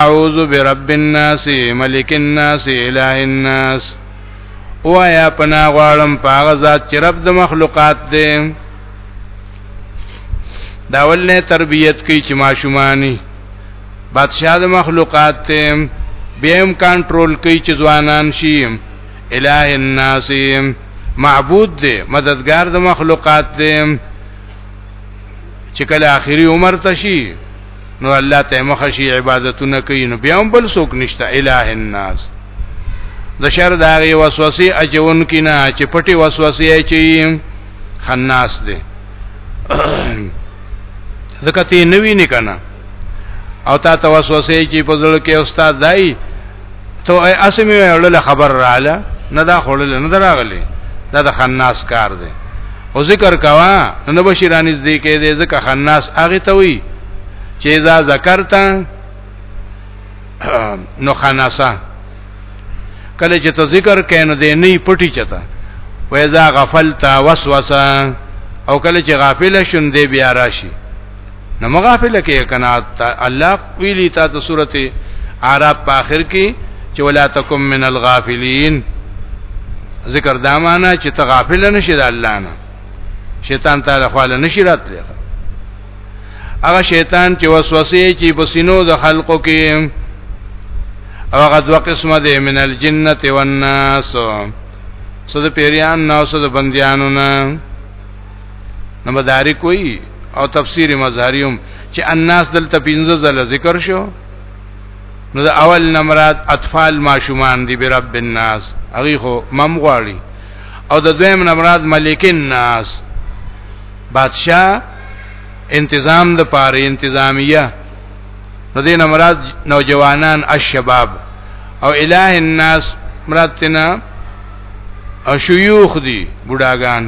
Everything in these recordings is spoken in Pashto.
اعوذ برب الناس ملک الناس اله الناس او یا پنا غوالم پاغه ذات چې رب د مخلوقات دی دا ولنه تربیت کوي چې ماشومانی بادشاہ د مخلوقات ته بیم کنټرول کوي چې ځوانان شي الہ الناس معبود دی مددگار د مخلوقات دی چې کله آخري عمر ته شي نو الله ته مخ شي عبادتونه کوي نو بیا هم بل څوک نشته الٰه الناس د شر د هغه وسوسې اچون کینا چې پټي وسوسې اچي خناس دي زکه تی نوی نه کنه او تا ته وسوسې چې په ځل کې استاد دای ته اسمه وړل خبر رااله نه دا خړل نه دراغلی دا د خناس کار دی او ذکر کوا نو بشیرانیز دی کې دې ځکه خناس هغه ته وی چې اذا ذکرتا نو خناسا کله چې ته ذکر کین دې نه پټی چتا و اذا غفلتا وسوسه او کله چې غافل شون دې بیا راشي نو مغافل کې کنا الله ویلی تا ته سورته اعراف په اخر کې چې ولا تکم من الغافلین ذکر دا معنا چې ته غافل نشې د الله نه شیطان تعالی خواله نشی راتلی هغه شیطان چې وسوسه چې بسینو د خلقو کې او هغه دوه قسمه دي من الجنه والناس سود پیریان نو سود بندیانو نه نو مدارک وی او تفسیر مظهریوم چې الناس دلته پنځه ځله ذکر شو نو د اول نمراد اطفال ماشومان دی برب الناس هغه خو مم غواړي او د دویم نمراد ملک الناس بادشاہ انتظام د پاره انتظامیه نو دین مراد نوجوانان الشباب او الہ الناس مراد تینا او شيوخ دي بډاګان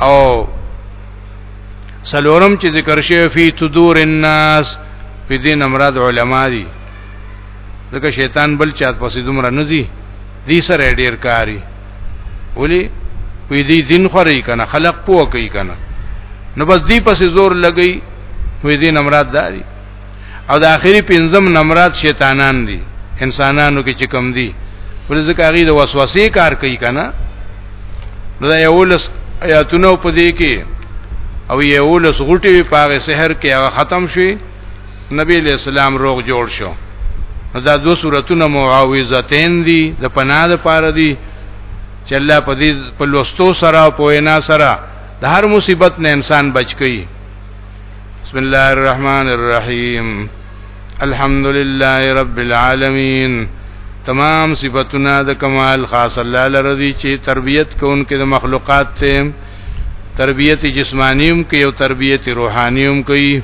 او سلورم چې ذکر شوی فی تدور الناس په دې نمراد علما دي ځکه شیطان بل چات پسې دومره نزي دې سره ډیر کاری ولی په دې دین خوري کنه خلق پوه کوي کنه نو بس دې پسې زور لګي په دې نمراد داري او د اخیری پنځم نمرات شیطانان دي انسانانو کې چې کم دي ولې ځکه هغه د وسوسې کار کوي کنه نو دا یو لس آیاتونه په دې کې او یو لس غټي په پاره سحر کې هغه ختم شي نبی له اسلام روغ جوړ شو دا دو سورتونه معاوذتین دي د پناه د پاره دي چې الله په دې په لوستو سره او په وینا سره د هر مصیبت نه انسان بچ کړي بسم الله الرحمن الرحیم الحمد لله رب العالمین تمام صفاتنا د کمال خاص الله لره دي چې تربيت کوونکې د مخلوقات ته تربيت جسمانيوم کوي او تربيت روحانيوم کوي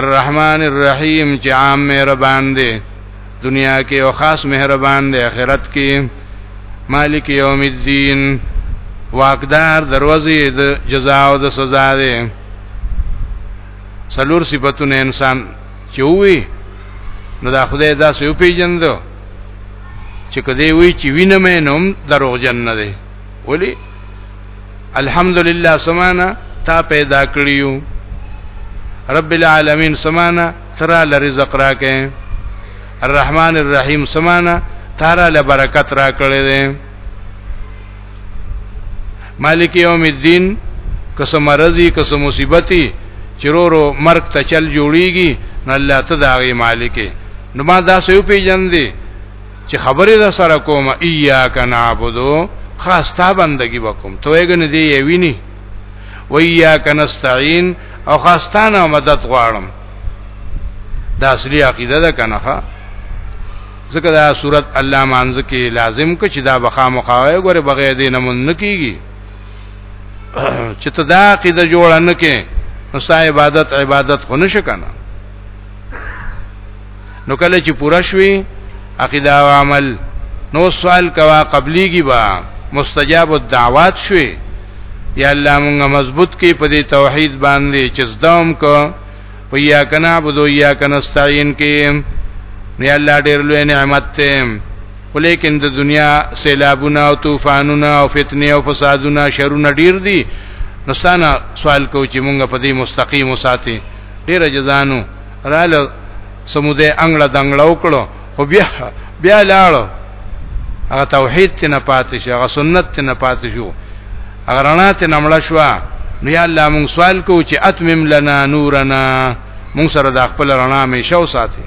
الرحمن الرحیم چې عام مهربان دي دنیا کې او خاص مهربان دی آخرت کې مالک یوم الدین واقدار دروازې د جزا او د سزا دی سلور صفاتونه انسان چې وي نو دا خدای دا سې پیژندو چې کدی وی چې وینم نوم دروغ جن نه دی ولی الحمدلله سمانا تا پیدا کړیو رب العالمین سمانا ترا لرزق راکې الرحمن الرحیم سمانا تارا لبرکت را کړې دې مالک یوم الدین قسم مرضی قسم مصیبتی چرورو مرگ ته چل جوړیږي نو الله ته داغي مالک نو ما دا سې پیجن دي چې خبره دا سره کوم ایاک نعبدو خاص تا بندگی وکم ته یې ګنې دی یې ویني و ایاک نستعين او خاصتانه مدد غواړم دا اصلي عقیده ده کنه ښا ځکه دا صورت الله مانځ کې لازم ک چې دا بخا مخاوي ګوره بغیر دې نه مون نکېږي چې ته دا عقیده جوړ نه کې نو ستا عبادت عبادت خو نشه کنه نو کله چې پوره شوي عقیده او عمل نو سوال کوا قبليږي با مستجاب الدعوات شوي یا الله مونږ مضبوط کې په دې توحید باندې چې زدوم کو په یا کنا عبدو یا کنا استعين کې یا الله ډېر لوی نعمت ته ولیکن د دنیا سیلابونه او طوفانونه او فتنه او فسادونه شرونه ډیر دي نو ستانه سوال کو چې مونږ په دې مستقیم وساتي ډیره جزانو رااله سموده انګړه دنګړه وکړو خو بیا بیا لاړو هغه توحید ته نه پاتې شو هغه سنت ته نه پاتې شو هغه رڼا ته نه مړ شو نو یا الله مونږ سوال کوو چې اتمم لنا نورنا مونږ سره د خپل رڼا مې شو ساتي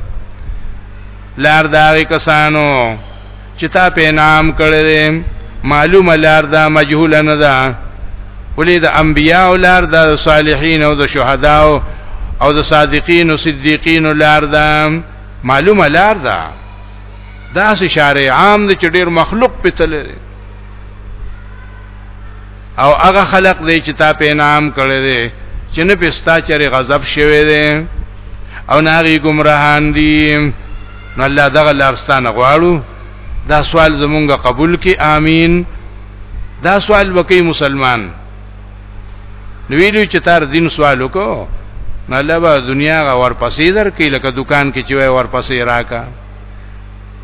لار دا کسانو چې تا په نام کړی دی معلومه لار دا مجهوله نه ده ولې د انبیاء لار د صالحین او د شهدا او د صادقین او صدیقین لار ده معلومه لار ده دا سه شارع عام د چډیر مخلوق پتل لري او هغه خلق دی چې تا په انعام کړی دی چې نه پستا چرې غضب شوی دی او ناغي گمراهان دي نو الله دغه لارستانه غواړو دا سوال زمونږه قبول کې امين دا سوال وکي مسلمان نو ویلو چې تر دین سوال وکړو نو الله به دنیا غا ورپسې درکې لکه دکان کې چې وای ورپسې راکا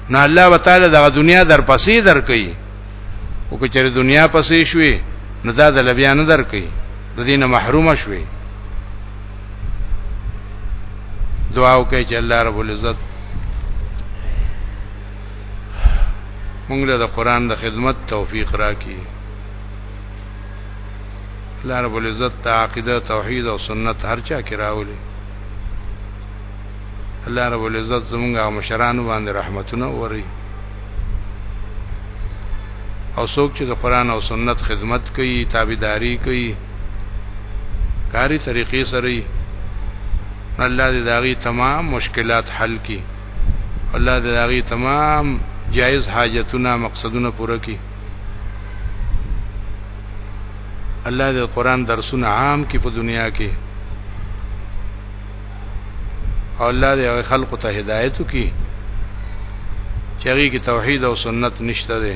نو الله وتعالى دغه دنیا درپسې درکې او که چېرې دنیا پسې شوي نو دا د لبیا نه درکې د دین محروم شوي دعا وکړئ چې الله رب العزت موږ له قرآن د خدمت توفیق راکړي الله رب العزت عقیده توحید او سنت هر چا کې راولي الله رب العزت زمونږ مشرانو باندې رحمتونه وری او څوک چې د قران او سنت خدمت کوي تابعداري کوي کاری طریقې سره الله دې داغي تمام مشکلات حل کړي الله دې داغي تمام جائز حاجتونه مقصدونه پوره کړي الله دې قران درسونه عام کې په دنیا کې او الله دې هغه خلق ته هدایت وکړي چې هغه کې توحید او سنت نشته ده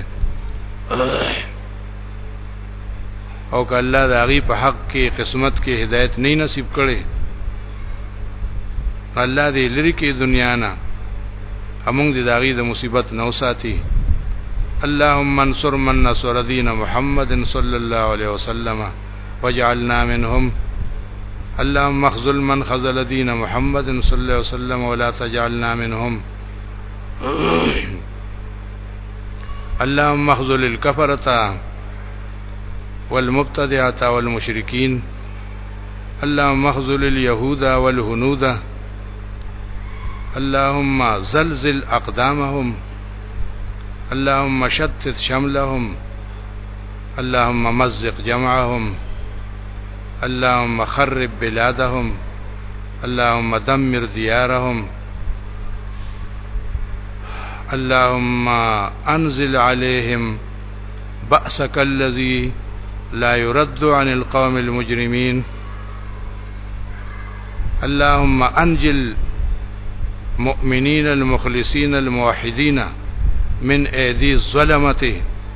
او که الله د هغه په حق کې قسمت کې هدایت نه نصیب کړي الله دې لری کې دنیا نه همون دې داغي د مصیبت نو ساتي اللهم انصر من نصر دین محمد صلی الله علیه وسلم واجعلنا منهم اللهم اخذل من خذل دين محمد صلى الله عليه وسلم ولا تجعلنا منهم اللهم اخذل الكفرة والمبتدعة والمشركين اللهم اخذل اليهود والهنود اللهم زلزل اقدامهم اللهم شتت شملهم اللهم مزق جمعهم اللهم خرب بلادهم اللهم دمر ديارهم اللهم انزل عليهم بأسك الذي لا يرد عن القوم المجرمين اللهم أنجل المؤمنين المخلصين الموحدين من ايدي الظلمة